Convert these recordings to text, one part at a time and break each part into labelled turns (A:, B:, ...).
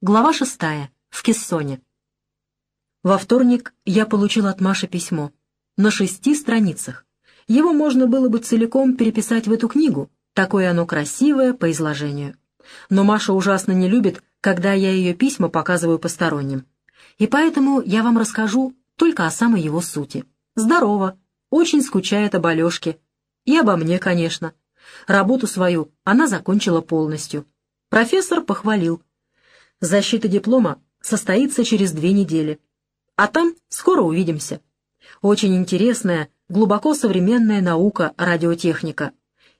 A: Глава шестая. В Кессоне. Во вторник я получил от Маши письмо. На шести страницах. Его можно было бы целиком переписать в эту книгу, такое оно красивое по изложению. Но Маша ужасно не любит, когда я ее письма показываю посторонним. И поэтому я вам расскажу только о самой его сути. Здорово, очень скучает об Алешке. И обо мне, конечно. Работу свою она закончила полностью. Профессор похвалил. Защита диплома состоится через две недели. А там скоро увидимся. Очень интересная, глубоко современная наука радиотехника.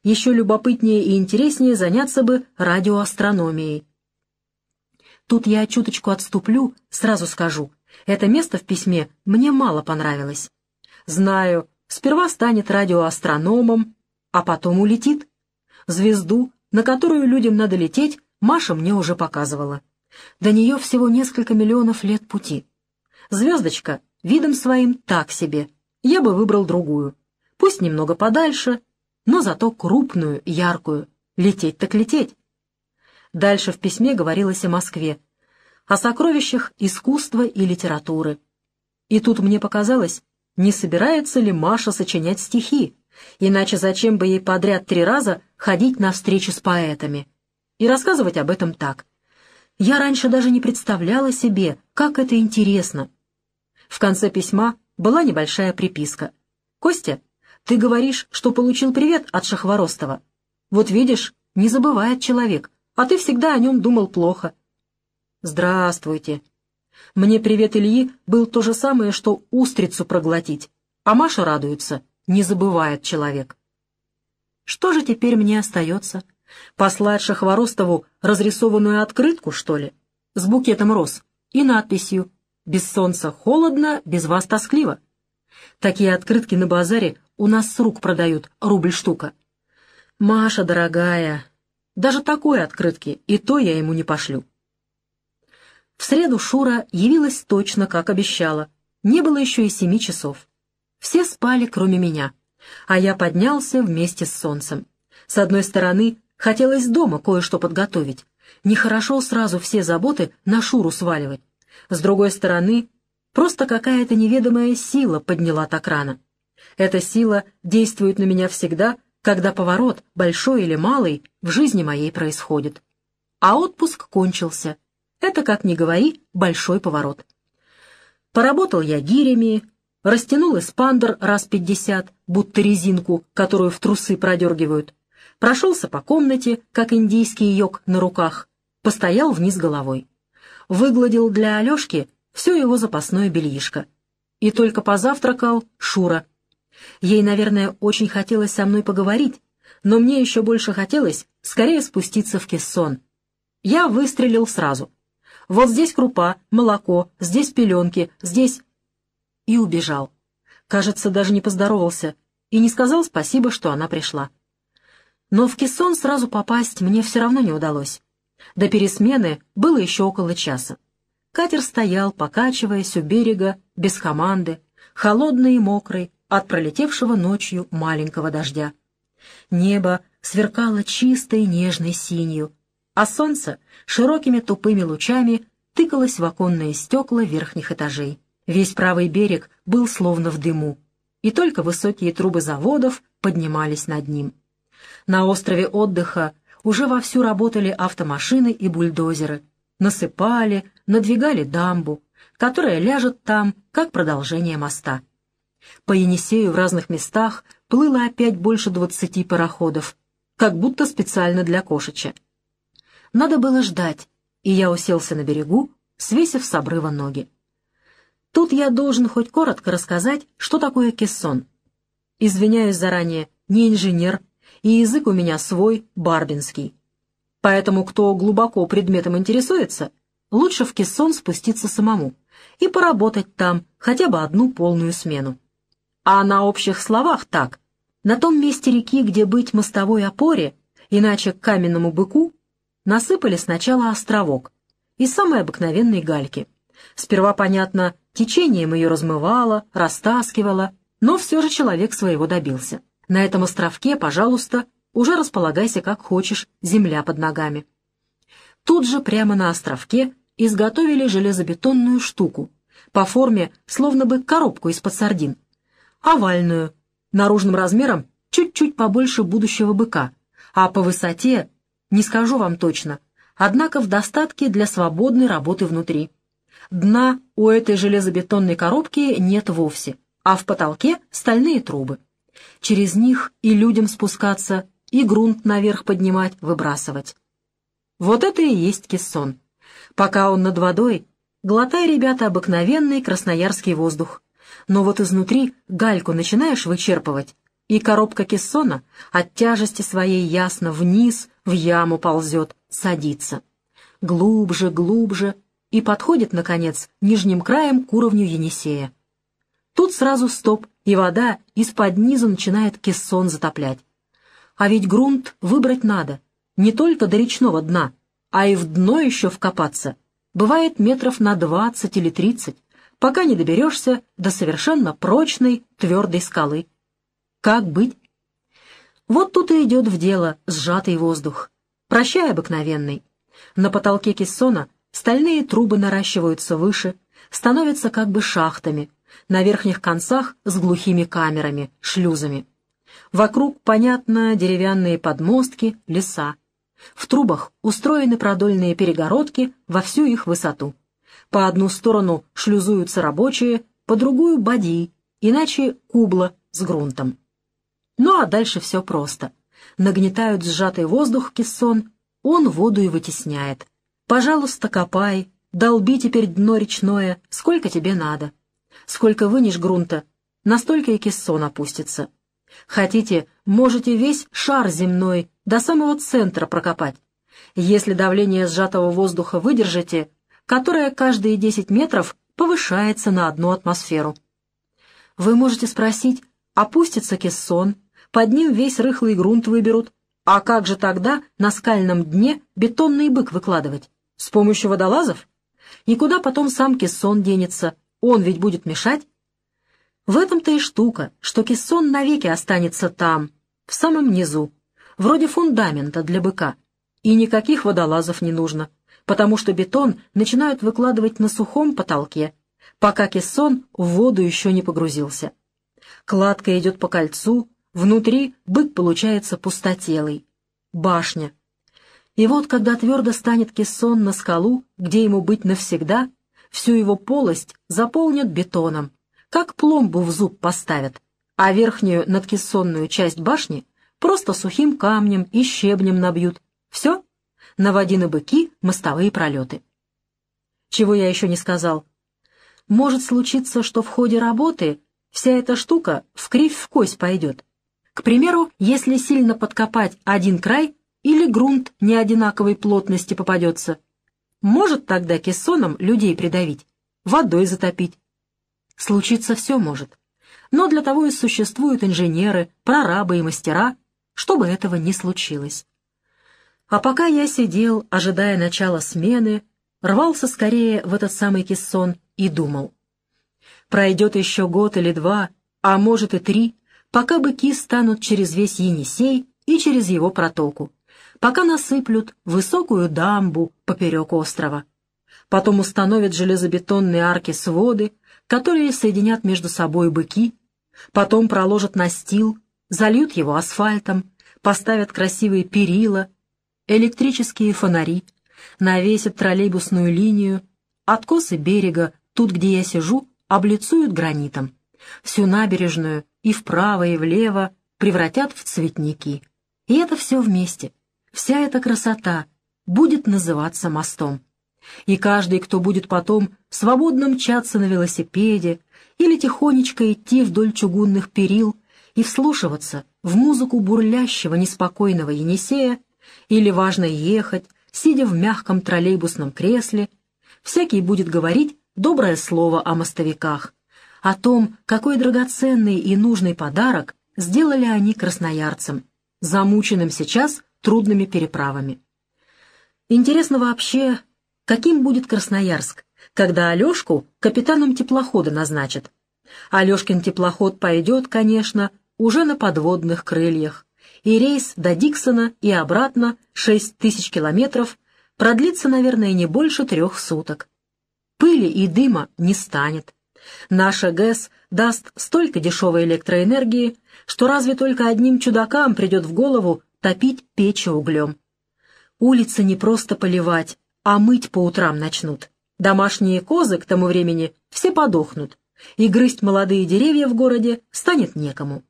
A: Еще любопытнее и интереснее заняться бы радиоастрономией. Тут я чуточку отступлю, сразу скажу. Это место в письме мне мало понравилось. Знаю, сперва станет радиоастрономом, а потом улетит. Звезду, на которую людям надо лететь, Маша мне уже показывала. До нее всего несколько миллионов лет пути. Звездочка видом своим так себе. Я бы выбрал другую. Пусть немного подальше, но зато крупную, яркую. Лететь так лететь. Дальше в письме говорилось о Москве, о сокровищах искусства и литературы. И тут мне показалось, не собирается ли Маша сочинять стихи, иначе зачем бы ей подряд три раза ходить на встречи с поэтами и рассказывать об этом так. Я раньше даже не представляла себе, как это интересно. В конце письма была небольшая приписка. «Костя, ты говоришь, что получил привет от Шахворостова. Вот видишь, не забывает человек, а ты всегда о нем думал плохо». «Здравствуйте». Мне привет Ильи был то же самое, что устрицу проглотить, а Маша радуется, не забывает человек. Что же теперь мне остается? Послать Шахворостову разрисованную открытку, что ли? С букетом роз и надписью «Без солнца холодно, без вас тоскливо». Такие открытки на базаре у нас с рук продают, рубль штука. Маша, дорогая, даже такой открытки и то я ему не пошлю. В среду Шура явилась точно, как обещала. Не было еще и семи часов. Все спали, кроме меня, а я поднялся вместе с солнцем. С одной стороны, Хотелось дома кое-что подготовить. Нехорошо сразу все заботы на Шуру сваливать. С другой стороны, просто какая-то неведомая сила подняла так рано. Эта сила действует на меня всегда, когда поворот, большой или малый, в жизни моей происходит. А отпуск кончился. Это, как ни говори, большой поворот. Поработал я гирями, растянул эспандер раз пятьдесят, будто резинку, которую в трусы продергивают, прошелся по комнате, как индийский йог на руках, постоял вниз головой. Выгладил для Алешки все его запасное бельишко. И только позавтракал Шура. Ей, наверное, очень хотелось со мной поговорить, но мне еще больше хотелось скорее спуститься в кессон. Я выстрелил сразу. Вот здесь крупа, молоко, здесь пеленки, здесь... И убежал. Кажется, даже не поздоровался и не сказал спасибо, что она пришла. Но в кессон сразу попасть мне все равно не удалось. До пересмены было еще около часа. Катер стоял, покачиваясь у берега, без команды, холодный и мокрый, от пролетевшего ночью маленького дождя. Небо сверкало чистой нежной синью, а солнце широкими тупыми лучами тыкалось в оконные стекла верхних этажей. Весь правый берег был словно в дыму, и только высокие трубы заводов поднимались над ним. На острове отдыха уже вовсю работали автомашины и бульдозеры. Насыпали, надвигали дамбу, которая ляжет там, как продолжение моста. По Енисею в разных местах плыло опять больше двадцати пароходов, как будто специально для кошеча. Надо было ждать, и я уселся на берегу, свесив с обрыва ноги. Тут я должен хоть коротко рассказать, что такое кессон. Извиняюсь заранее, не инженер, и язык у меня свой, барбинский. Поэтому, кто глубоко предметом интересуется, лучше в кессон спуститься самому и поработать там хотя бы одну полную смену. А на общих словах так. На том месте реки, где быть мостовой опоре, иначе к каменному быку, насыпали сначала островок из самой обыкновенной гальки. Сперва, понятно, течением ее размывало, растаскивало, но все же человек своего добился. На этом островке, пожалуйста, уже располагайся как хочешь, земля под ногами. Тут же прямо на островке изготовили железобетонную штуку, по форме словно бы коробку из-под сардин, овальную, наружным размером чуть-чуть побольше будущего быка, а по высоте, не скажу вам точно, однако в достатке для свободной работы внутри. Дна у этой железобетонной коробки нет вовсе, а в потолке стальные трубы. Через них и людям спускаться, и грунт наверх поднимать, выбрасывать. Вот это и есть кессон. Пока он над водой, глотай, ребята, обыкновенный красноярский воздух. Но вот изнутри гальку начинаешь вычерпывать, и коробка кессона от тяжести своей ясно вниз в яму ползет, садится. Глубже, глубже, и подходит, наконец, нижним краем к уровню Енисея. Тут сразу стоп, и вода из-под низу начинает кессон затоплять. А ведь грунт выбрать надо, не только до речного дна, а и в дно еще вкопаться. Бывает метров на двадцать или тридцать, пока не доберешься до совершенно прочной, твердой скалы. Как быть? Вот тут и идет в дело сжатый воздух. Прощай, обыкновенный. На потолке кессона стальные трубы наращиваются выше, становятся как бы шахтами, на верхних концах с глухими камерами, шлюзами. Вокруг, понятно, деревянные подмостки, леса. В трубах устроены продольные перегородки во всю их высоту. По одну сторону шлюзуются рабочие, по другую — бадьи, иначе кубла с грунтом. Ну а дальше все просто. Нагнетают сжатый воздух кессон, он воду и вытесняет. Пожалуйста, копай, долби теперь дно речное, сколько тебе надо. Сколько вынешь грунта, настолько и кессон опустится. Хотите, можете весь шар земной до самого центра прокопать. Если давление сжатого воздуха выдержите, которое каждые 10 метров повышается на одну атмосферу. Вы можете спросить, опустится кессон, под ним весь рыхлый грунт выберут, а как же тогда на скальном дне бетонный бык выкладывать? С помощью водолазов? И куда потом сам кессон денется? Он ведь будет мешать? В этом-то и штука, что кессон навеки останется там, в самом низу, вроде фундамента для быка. И никаких водолазов не нужно, потому что бетон начинают выкладывать на сухом потолке, пока кессон в воду еще не погрузился. Кладка идет по кольцу, внутри бык получается пустотелый. Башня. И вот, когда твердо станет кессон на скалу, где ему быть навсегда, всю его полость заполнят бетоном, как пломбу в зуб поставят, а верхнюю надкессонную часть башни просто сухим камнем и щебнем набьют. Все, наводины быки, мостовые пролеты. Чего я еще не сказал. Может случиться, что в ходе работы вся эта штука в кривь в кость пойдет. К примеру, если сильно подкопать один край или грунт неодинаковой плотности попадется, может тогда кессоном людей придавить, водой затопить, Случиться все может. Но для того и существуют инженеры, прорабы и мастера, чтобы этого не случилось. А пока я сидел, ожидая начала смены, рвался скорее в этот самый кессон и думал. Пройдет еще год или два, а может и три, пока быки станут через весь Енисей и через его протоку, пока насыплют высокую дамбу поперек острова. Потом установят железобетонные арки-своды, которые соединят между собой быки, потом проложат настил, зальют его асфальтом, поставят красивые перила, электрические фонари, навесят троллейбусную линию, откосы берега, тут, где я сижу, облицуют гранитом. Всю набережную и вправо, и влево превратят в цветники. И это все вместе, вся эта красота будет называться мостом. И каждый, кто будет потом свободно мчаться на велосипеде или тихонечко идти вдоль чугунных перил и вслушиваться в музыку бурлящего неспокойного Енисея или важно ехать, сидя в мягком троллейбусном кресле, всякий будет говорить доброе слово о мостовиках, о том, какой драгоценный и нужный подарок сделали они красноярцам, замученным сейчас трудными переправами. Интересно вообще, каким будет Красноярск, когда Алешку капитаном теплохода назначат. Алешкин теплоход пойдет, конечно, уже на подводных крыльях, и рейс до Диксона и обратно 6 тысяч километров продлится, наверное, не больше трех суток. Пыли и дыма не станет. Наша ГЭС даст столько дешевой электроэнергии, что разве только одним чудакам придет в голову топить печи углем. Улицы не просто поливать, а мыть по утрам начнут. Домашние козы к тому времени все подохнут, и грызть молодые деревья в городе станет некому.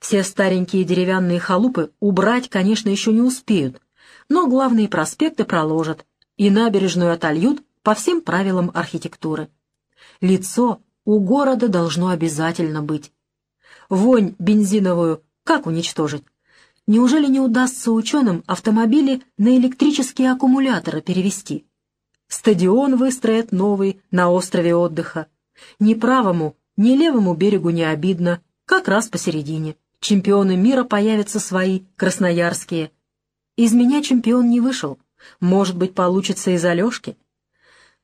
A: Все старенькие деревянные халупы убрать, конечно, еще не успеют, но главные проспекты проложат и набережную отольют по всем правилам архитектуры. Лицо у города должно обязательно быть. Вонь бензиновую как уничтожить? Неужели не удастся ученым автомобили на электрические аккумуляторы перевести? Стадион выстроят новый на острове отдыха. Ни правому, ни левому берегу не обидно, как раз посередине. Чемпионы мира появятся свои, красноярские. Из меня чемпион не вышел. Может быть, получится из Алешки.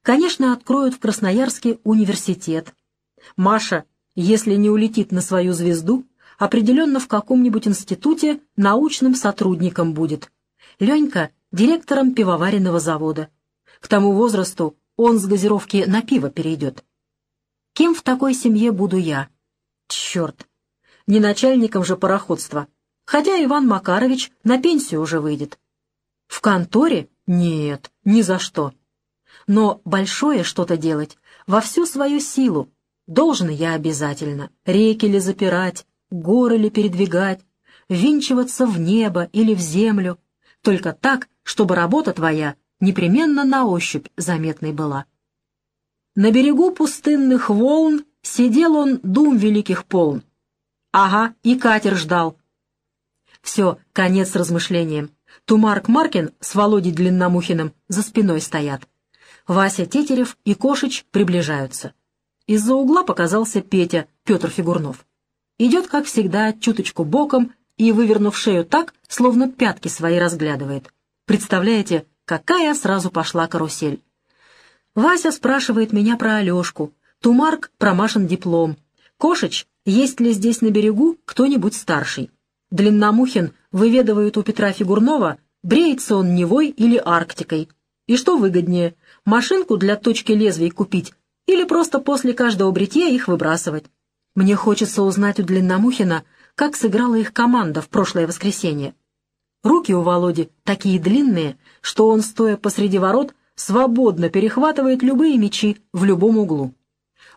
A: Конечно, откроют в Красноярске университет. Маша, если не улетит на свою звезду, определенно в каком-нибудь институте научным сотрудником будет. Ленька — директором пивоваренного завода. К тому возрасту он с газировки на пиво перейдет. Кем в такой семье буду я? Черт! Не начальником же пароходства. Хотя Иван Макарович на пенсию уже выйдет. В конторе? Нет, ни за что. Но большое что-то делать во всю свою силу должен я обязательно. Реки ли запирать, горы ли передвигать, винчиваться в небо или в землю, только так, чтобы работа твоя непременно на ощупь заметной была. На берегу пустынных волн сидел он дум великих полн. Ага, и катер ждал. Все, конец размышлениям. Тумарк Маркин с Володей Длинномухиным за спиной стоят. Вася Тетерев и Кошич приближаются. Из-за угла показался Петя, Петр Фигурнов. Идет, как всегда, чуточку боком и, вывернув шею так, словно пятки свои разглядывает. Представляете, какая сразу пошла карусель. Вася спрашивает меня про Алешку, Тумарк про Машин диплом. Кошич, есть ли здесь на берегу кто-нибудь старший? Длинномухин выведывает у Петра Фигурнова, бреется он Невой или Арктикой. И что выгоднее, машинку для точки лезвий купить или просто после каждого бритья их выбрасывать? Мне хочется узнать у Длинномухина, как сыграла их команда в прошлое воскресенье. Руки у Володи такие длинные, что он, стоя посреди ворот, свободно перехватывает любые мячи в любом углу.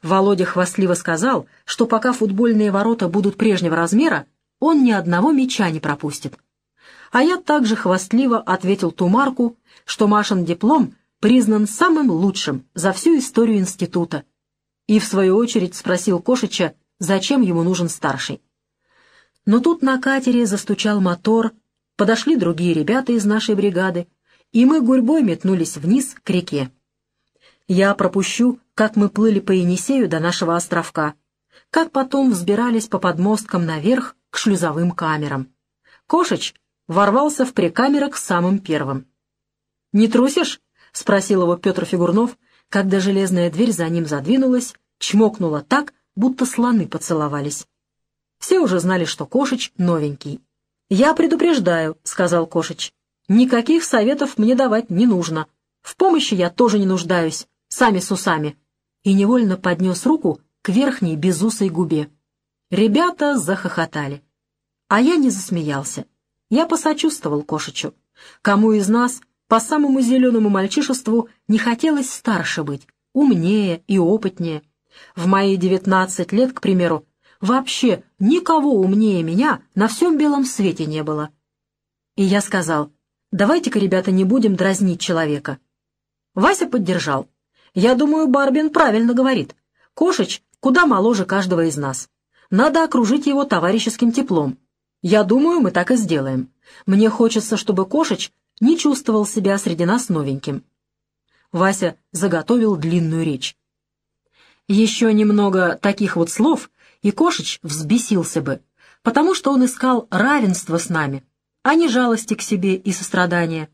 A: Володя хвастливо сказал, что пока футбольные ворота будут прежнего размера, он ни одного мяча не пропустит. А я также хвастливо ответил Тумарку, что Машин диплом признан самым лучшим за всю историю института. И, в свою очередь, спросил Кошича, зачем ему нужен старший. Но тут на катере застучал мотор, подошли другие ребята из нашей бригады, и мы гурьбой метнулись вниз к реке. Я пропущу, как мы плыли по Енисею до нашего островка, как потом взбирались по подмосткам наверх к шлюзовым камерам. Кошеч ворвался в прикамерок самым первым. «Не трусишь?» — спросил его Петр Фигурнов, когда железная дверь за ним задвинулась, чмокнула так, будто слоны поцеловались. Все уже знали, что Кошич новенький. «Я предупреждаю», — сказал Кошич. «Никаких советов мне давать не нужно. В помощи я тоже не нуждаюсь, сами с усами». И невольно поднес руку к верхней безусой губе. Ребята захохотали. А я не засмеялся. Я посочувствовал Кошичу. Кому из нас по самому зеленому мальчишеству не хотелось старше быть, умнее и опытнее. В мои девятнадцать лет, к примеру, вообще никого умнее меня на всем белом свете не было. И я сказал, давайте-ка, ребята, не будем дразнить человека. Вася поддержал. Я думаю, Барбин правильно говорит. Кошич куда моложе каждого из нас. Надо окружить его товарищеским теплом. Я думаю, мы так и сделаем. Мне хочется, чтобы Кошич не чувствовал себя среди нас новеньким. Вася заготовил длинную речь. Еще немного таких вот слов, и Кошич взбесился бы, потому что он искал равенства с нами, а не жалости к себе и сострадания.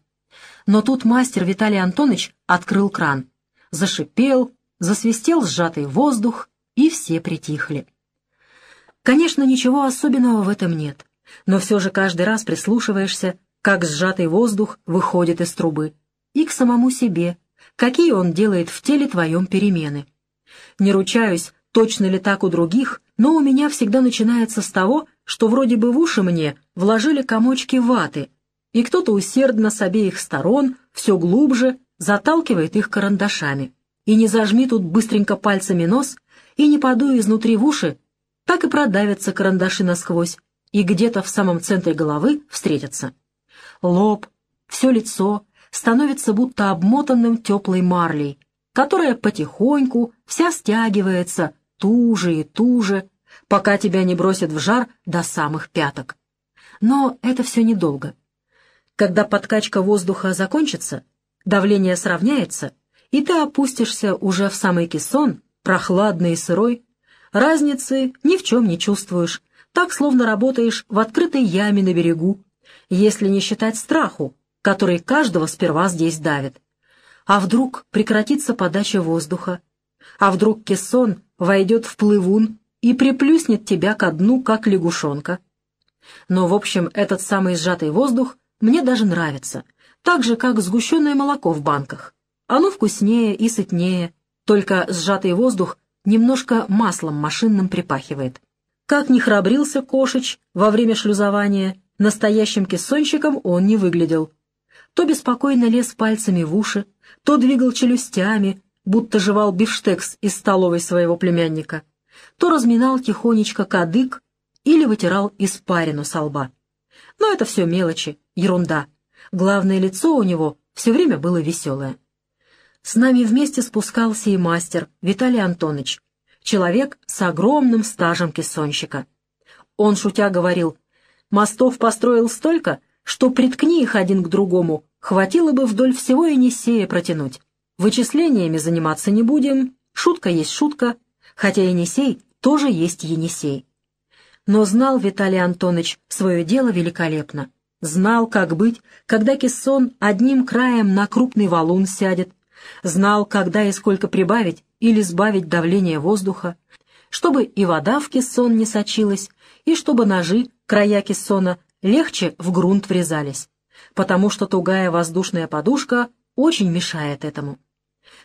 A: Но тут мастер Виталий Антонович открыл кран. Зашипел, засвистел сжатый воздух, и все притихли. Конечно, ничего особенного в этом нет, но все же каждый раз прислушиваешься, как сжатый воздух выходит из трубы. и к самому себе, какие он делает в теле твоем перемены. Не ручаюсь, точно ли так у других, но у меня всегда начинается с того, что вроде бы в уши мне вложили комочки ваты, и кто-то усердно с обеих сторон, все глубже, заталкивает их карандашами. И не зажми тут быстренько пальцами нос, и не подуй изнутри в уши, так и продавятся карандаши насквозь, и где-то в самом центре головы встретятся. Лоб, все лицо становится будто обмотанным теплой марлей, которая потихоньку вся стягивается туже и туже, пока тебя не бросят в жар до самых пяток. Но это все недолго. Когда подкачка воздуха закончится, давление сравняется, и ты опустишься уже в самый кессон, прохладный и сырой, разницы ни в чем не чувствуешь, так словно работаешь в открытой яме на берегу, если не считать страху, который каждого сперва здесь давит. А вдруг прекратится подача воздуха? А вдруг кессон войдет в плывун и приплюснет тебя ко дну, как лягушонка? Но, в общем, этот самый сжатый воздух мне даже нравится, так же, как сгущенное молоко в банках. Оно вкуснее и сытнее, только сжатый воздух немножко маслом машинным припахивает. Как ни храбрился Кошич во время шлюзования, настоящим кессонщиком он не выглядел. То беспокойно лез пальцами в уши, то двигал челюстями, будто жевал бифштекс из столовой своего племянника, то разминал тихонечко кадык или вытирал испарину со лба. Но это все мелочи, ерунда. Главное лицо у него все время было веселое. С нами вместе спускался и мастер Виталий Антонович, человек с огромным стажем кессонщика. Он, шутя, говорил, «Мостов построил столько, что приткни их один к другому, хватило бы вдоль всего Енисея протянуть. Вычислениями заниматься не будем, шутка есть шутка, хотя Енисей тоже есть Енисей». Но знал Виталий Антонович свое дело великолепно. Знал, как быть, когда кессон одним краем на крупный валун сядет, знал, когда и сколько прибавить или сбавить давление воздуха, чтобы и вода в кессон не сочилась, и чтобы ножи, края кессона, легче в грунт врезались, потому что тугая воздушная подушка очень мешает этому.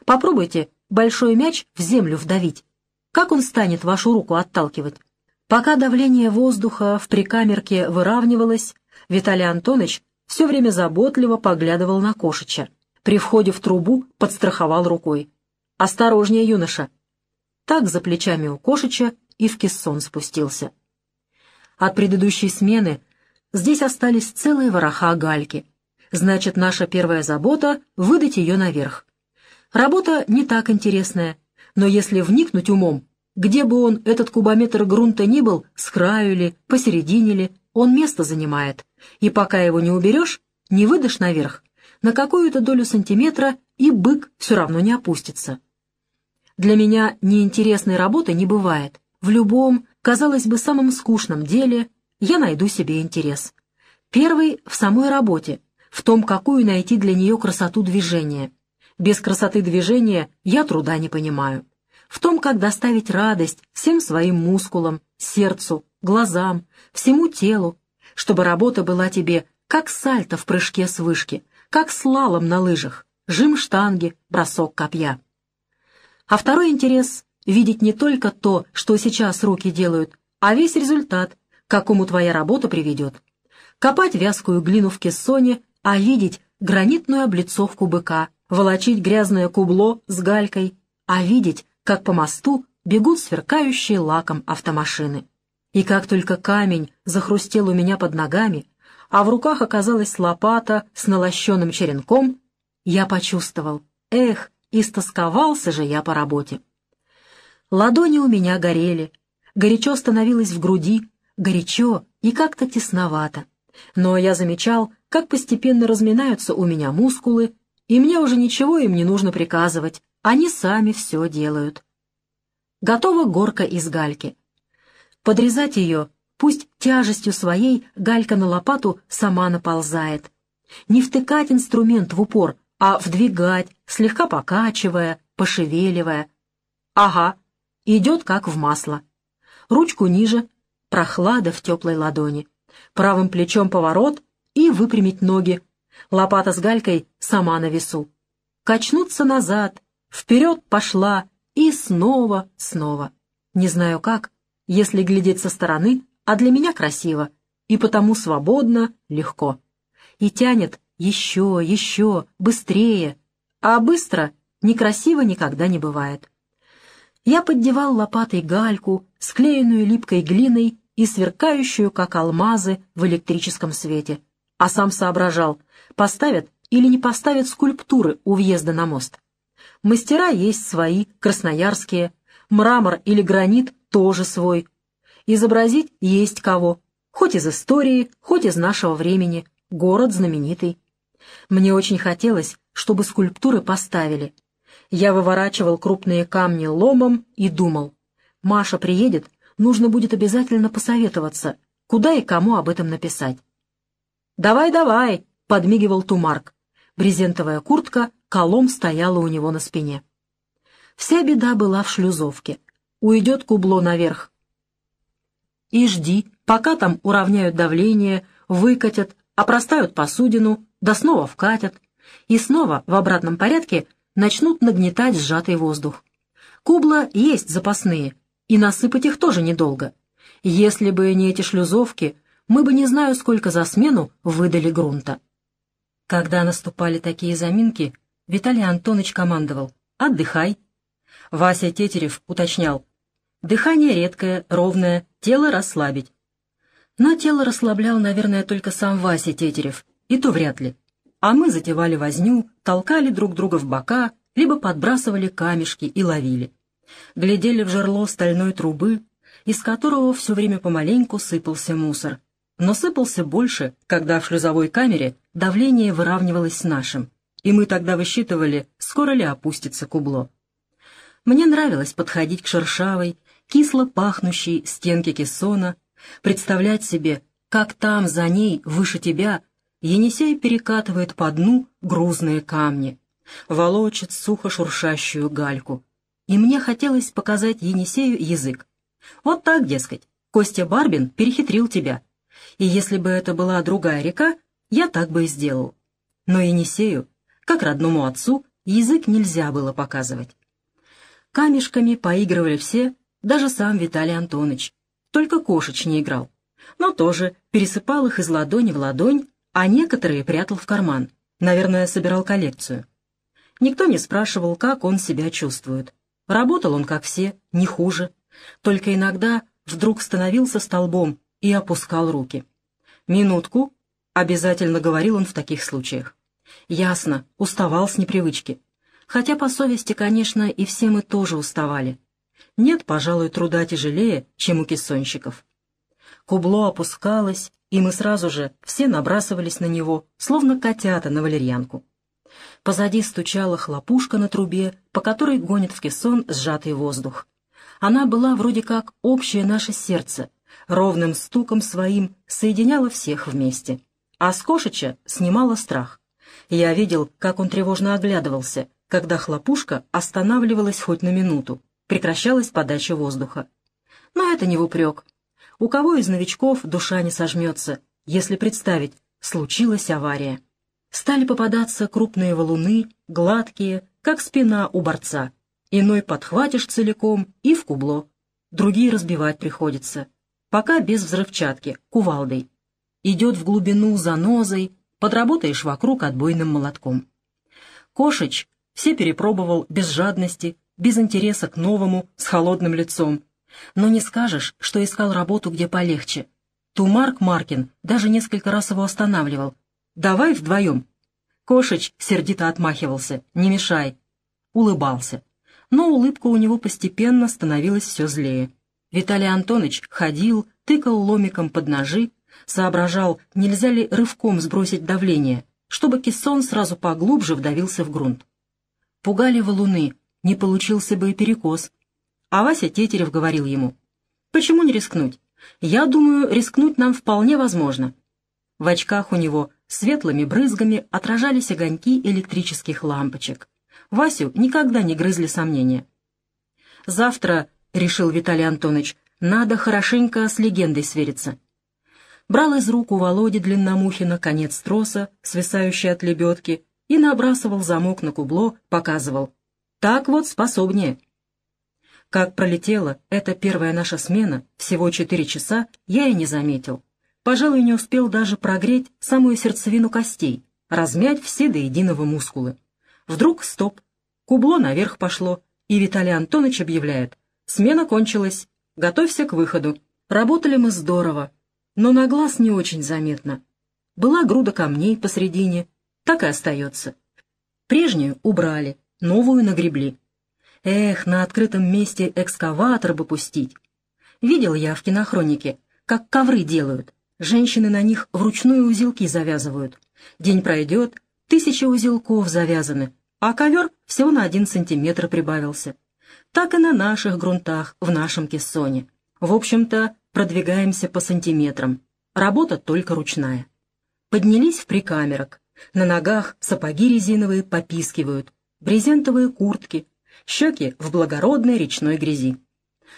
A: Попробуйте большой мяч в землю вдавить. Как он станет вашу руку отталкивать? Пока давление воздуха в прикамерке выравнивалось, Виталий Антонович все время заботливо поглядывал на Кошича. При входе в трубу подстраховал рукой. «Осторожнее, юноша!» Так за плечами у Кошича и в кессон спустился. От предыдущей смены здесь остались целые вороха гальки. Значит, наша первая забота — выдать ее наверх. Работа не так интересная, но если вникнуть умом, где бы он, этот кубометр грунта ни был, с краю ли, посередине ли, он место занимает, и пока его не уберешь, не выдашь наверх, на какую-то долю сантиметра, и бык все равно не опустится. Для меня неинтересной работы не бывает. В любом, казалось бы, самом скучном деле я найду себе интерес. Первый — в самой работе, в том, какую найти для нее красоту движения. Без красоты движения я труда не понимаю. В том, как доставить радость всем своим мускулам, сердцу, глазам, всему телу, чтобы работа была тебе как сальто в прыжке с вышки, как слалом на лыжах, жим штанги, бросок копья. А второй интерес — видеть не только то, что сейчас руки делают, а весь результат, к какому твоя работа приведет. Копать вязкую глину в кессоне, а видеть гранитную облицовку быка, волочить грязное кубло с галькой, а видеть, как по мосту бегут сверкающие лаком автомашины. И как только камень захрустел у меня под ногами, а в руках оказалась лопата с налощенным черенком, я почувствовал, эх, истосковался же я по работе. Ладони у меня горели, горячо становилось в груди, горячо и как-то тесновато. Но я замечал, как постепенно разминаются у меня мускулы, и мне уже ничего им не нужно приказывать, они сами все делают. Готова горка из гальки. Подрезать ее Пусть тяжестью своей галька на лопату сама наползает. Не втыкать инструмент в упор, а вдвигать, слегка покачивая, пошевеливая. Ага, идет как в масло. Ручку ниже, прохлада в теплой ладони. Правым плечом поворот и выпрямить ноги. Лопата с галькой сама на весу. Качнуться назад, вперед пошла и снова, снова. Не знаю как, если глядеть со стороны, а для меня красиво, и потому свободно, легко. И тянет еще, еще, быстрее, а быстро некрасиво никогда не бывает. Я поддевал лопатой гальку, склеенную липкой глиной и сверкающую, как алмазы, в электрическом свете, а сам соображал, поставят или не поставят скульптуры у въезда на мост. Мастера есть свои, красноярские, мрамор или гранит тоже свой. Изобразить есть кого, хоть из истории, хоть из нашего времени, город знаменитый. Мне очень хотелось, чтобы скульптуры поставили. Я выворачивал крупные камни ломом и думал, Маша приедет, нужно будет обязательно посоветоваться, куда и кому об этом написать. «Давай, давай!» — подмигивал Тумарк. Брезентовая куртка колом стояла у него на спине. Вся беда была в шлюзовке. Уйдет кубло наверх. И жди, пока там уравняют давление, выкатят, опростают посудину, да снова вкатят, и снова в обратном порядке начнут нагнетать сжатый воздух. Кубла есть запасные, и насыпать их тоже недолго. Если бы не эти шлюзовки, мы бы не знаю, сколько за смену выдали грунта. Когда наступали такие заминки, Виталий Антонович командовал «Отдыхай». Вася Тетерев уточнял «Дыхание редкое, ровное, тело расслабить». Но тело расслаблял, наверное, только сам Вася Тетерев, и то вряд ли. А мы затевали возню, толкали друг друга в бока, либо подбрасывали камешки и ловили. Глядели в жерло стальной трубы, из которого все время помаленьку сыпался мусор. Но сыпался больше, когда в шлюзовой камере давление выравнивалось с нашим, и мы тогда высчитывали, скоро ли опустится кубло. Мне нравилось подходить к шершавой, кисло пахнущей стенке кессона, представлять себе, как там, за ней, выше тебя, Енисей перекатывает по дну грузные камни, волочит сухо шуршащую гальку. И мне хотелось показать Енисею язык. Вот так, дескать, Костя Барбин перехитрил тебя, и если бы это была другая река, я так бы и сделал. Но Енисею, как родному отцу, язык нельзя было показывать. Камешками поигрывали все, даже сам Виталий Антонович. Только Кошеч не играл. Но тоже пересыпал их из ладони в ладонь, а некоторые прятал в карман. Наверное, собирал коллекцию. Никто не спрашивал, как он себя чувствует. Работал он, как все, не хуже. Только иногда вдруг становился столбом и опускал руки. «Минутку», — обязательно говорил он в таких случаях. Ясно, уставал с непривычки. Хотя по совести, конечно, и все мы тоже уставали. Нет, пожалуй, труда тяжелее, чем у кессонщиков. Кубло опускалось, и мы сразу же все набрасывались на него, словно котята на валерьянку. Позади стучала хлопушка на трубе, по которой гонит в кессон сжатый воздух. Она была вроде как общее наше сердце, ровным стуком своим соединяла всех вместе. А с кошеча снимала страх. Я видел, как он тревожно оглядывался, когда хлопушка останавливалась хоть на минуту, прекращалась подача воздуха. Но это не в упрек. У кого из новичков душа не сожмется, если представить, случилась авария. Стали попадаться крупные валуны, гладкие, как спина у борца. Иной подхватишь целиком и в кубло. Другие разбивать приходится пока без взрывчатки, кувалдой. Идет в глубину занозой, подработаешь вокруг отбойным молотком. Кошеч все перепробовал без жадности, без интереса к новому, с холодным лицом. Но не скажешь, что искал работу где полегче. Тумарк Маркин даже несколько раз его останавливал. «Давай вдвоем». Кошеч сердито отмахивался. «Не мешай». Улыбался. Но улыбка у него постепенно становилась все злее. Виталий Антонович ходил, тыкал ломиком под ножи, соображал, нельзя ли рывком сбросить давление, чтобы кессон сразу поглубже вдавился в грунт. Пугали валуны, не получился бы и перекос. А Вася Тетерев говорил ему, «Почему не рискнуть? Я думаю, рискнуть нам вполне возможно». В очках у него светлыми брызгами отражались огоньки электрических лампочек. Васю никогда не грызли сомнения. Завтра — решил Виталий Антонович, — «надо хорошенько с легендой свериться». брал из рук у Володи Длинномухина конец троса, свисающий от лебедки, и набрасывал замок на кубло, показывал. Так вот способнее. Как пролетела эта первая наша смена, всего четыре часа, я и не заметил. Пожалуй, не успел даже прогреть самую сердцевину костей, размять все до единого мускулы. Вдруг стоп, кубло наверх пошло, и Виталий Антонович объявляет. Смена кончилась, готовься к выходу. Работали мы здорово, но на глаз не очень заметно. Была груда камней посредине, так и остается. Прежнюю убрали, новую нагребли. Эх, на открытом месте экскаватор бы пустить. Видел я в кинохронике, как ковры делают. Женщины на них вручную узелки завязывают. День пройдет, тысячи узелков завязаны, а ковер всего на один сантиметр прибавился. Так и на наших грунтах, в нашем кессоне. В общем-то, продвигаемся по сантиметрам. Работа только ручная. Поднялись в прикамерок. На ногах сапоги резиновые попискивают, брезентовые куртки, щеки в благородной речной грязи.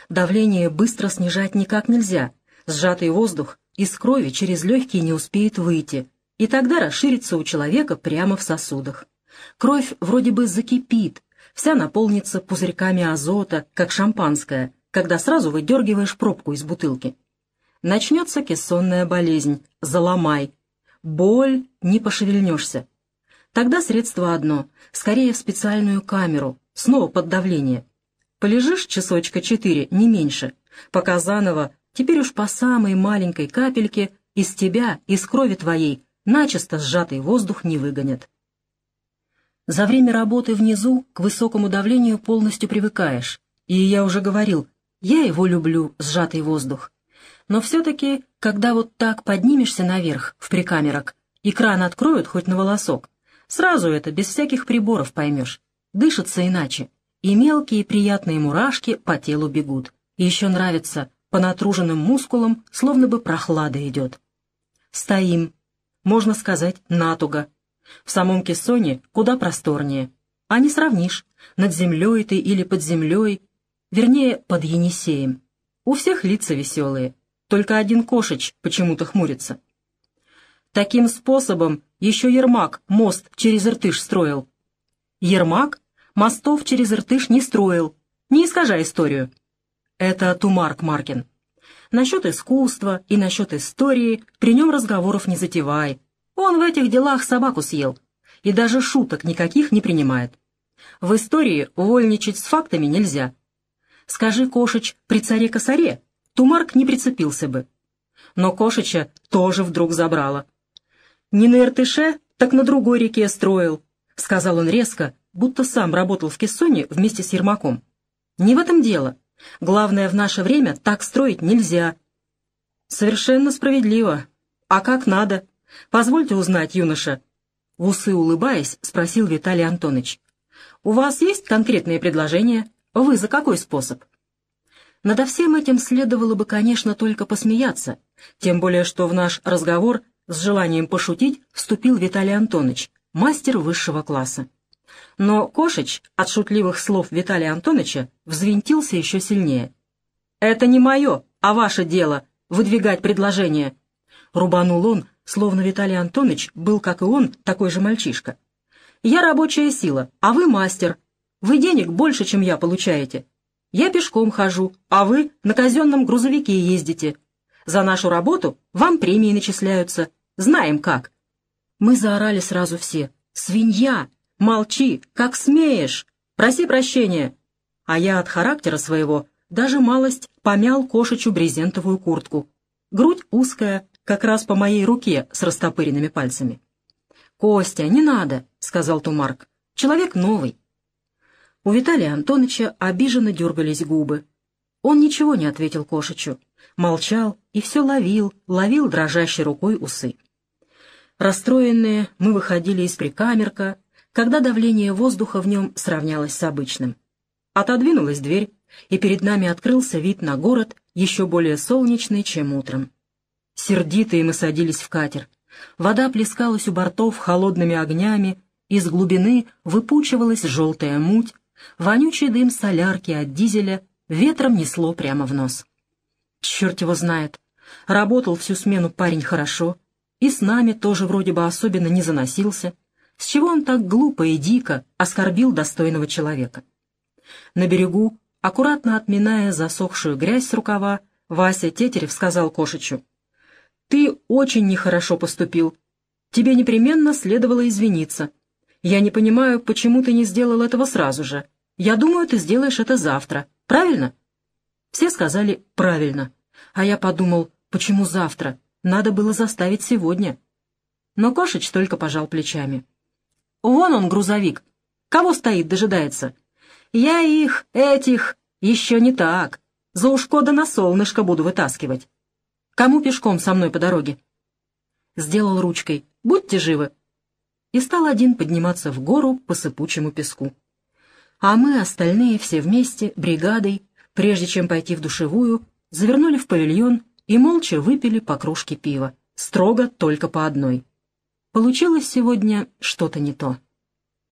A: Давление быстро снижать никак нельзя, сжатый воздух из крови через легкие не успеет выйти, и тогда расширится у человека прямо в сосудах. Кровь вроде бы закипит, вся наполнится пузырьками азота, как шампанское, когда сразу выдергиваешь пробку из бутылки. Начнется кессонная болезнь, заломай. Боль, не пошевельнешься. Тогда средство одно — скорее в специальную камеру, снова под давление. Полежишь часочка четыре, не меньше, пока заново, теперь уж по самой маленькой капельке, из тебя, из крови твоей, начисто сжатый воздух не выгонят. За время работы внизу к высокому давлению полностью привыкаешь. И я уже говорил, я его люблю, сжатый воздух. Но все-таки, когда вот так поднимешься наверх, в прикамерок, и кран откроют хоть на волосок, сразу это без всяких приборов поймешь дышится иначе, и мелкие приятные мурашки по телу бегут. И еще нравится, по натруженным мускулам словно бы прохлада идет. Стоим, можно сказать, натуго. В самом кессоне куда просторнее. А не сравнишь, над землей ты или под землей, вернее, под Енисеем. У всех лица веселые, только один кошеч почему-то хмурится. Таким способом еще Ермак мост через Иртыш строил. Ермак мостов через Иртыш не строил. Не искажай историю. Это Тумарк Маркин. Насчет искусства и насчет истории при нем разговоров не затевай. Он в этих делах собаку съел. И даже шуток никаких не принимает. В истории вольничать с фактами нельзя. Скажи, Кошич, при царе-косаре, Тумарк не прицепился бы. Но Кошича тоже вдруг забрало. Не на Иртыше, так на другой реке строил, — сказал он резко, будто сам работал в Кессоне вместе с Ермаком. Не в этом дело. Главное, в наше время так строить нельзя. Совершенно справедливо. А как надо? Позвольте узнать, юноша. В усы улыбаясь, спросил Виталий Антонович. У вас есть конкретные предложения? Вы за какой способ? Надо всем этим следовало бы, конечно, только посмеяться, тем более что в наш разговор с желанием пошутить вступил Виталий Антонович, мастер высшего класса. Но Кошич от шутливых слов Виталия Антоновича взвинтился еще сильнее. «Это не мое, а ваше дело — выдвигать предложение!» Рубанул он, словно Виталий Антонович был, как и он, такой же мальчишка. «Я рабочая сила, а вы мастер. Вы денег больше, чем я получаете. Я пешком хожу, а вы на казенном грузовике ездите. За нашу работу вам премии начисляются. Знаем как». Мы заорали сразу все. «Свинья! Молчи, как смеешь! Проси прощения!» А я от характера своего даже малость помял кошечью брезентовую куртку. Грудь узкая, как раз по моей руке с растопыренными пальцами. «Костя, не надо», — сказал Тумарк. «Человек новый». У Виталия Антоновича обиженно дергались губы. Он ничего не ответил кошечу, молчал и все ловил, ловил дрожащей рукой усы. Расстроенные, мы выходили из прикамерка, когда давление воздуха в нем сравнялось с обычным. Отодвинулась дверь, и перед нами открылся вид на город, еще более солнечный, чем утром. Сердитые мы садились в катер. Вода плескалась у бортов холодными огнями, из глубины выпучивалась желтая муть, вонючий дым солярки от дизеля ветром несло прямо в нос. Черт его знает, Работал всю смену парень хорошо, и с нами тоже вроде бы особенно не заносился. С чего он так глупо и дико оскорбил достойного человека? На берегу, аккуратно отминая засохшую грязь с рукава, Вася Тетерев сказал Кошичу, «Ты очень нехорошо поступил. Тебе непременно следовало извиниться. Я не понимаю, почему ты не сделал этого сразу же. Я думаю, ты сделаешь это завтра. Правильно?» Все сказали «правильно». А я подумал, почему завтра? Надо было заставить сегодня. Но Кошич только пожал плечами. «Вон он, грузовик. Кого стоит, дожидается? Я их, этих, еще не так. За ушко да на солнышко буду вытаскивать. Кому пешком со мной по дороге?» Сделал ручкой. «Будьте живы!» И стал один подниматься в гору по сыпучему песку. А мы, остальные, все вместе, бригадой, прежде чем пойти в душевую, завернули в павильон и молча выпили по кружке пива, строго только по одной. Получилось сегодня что-то не то.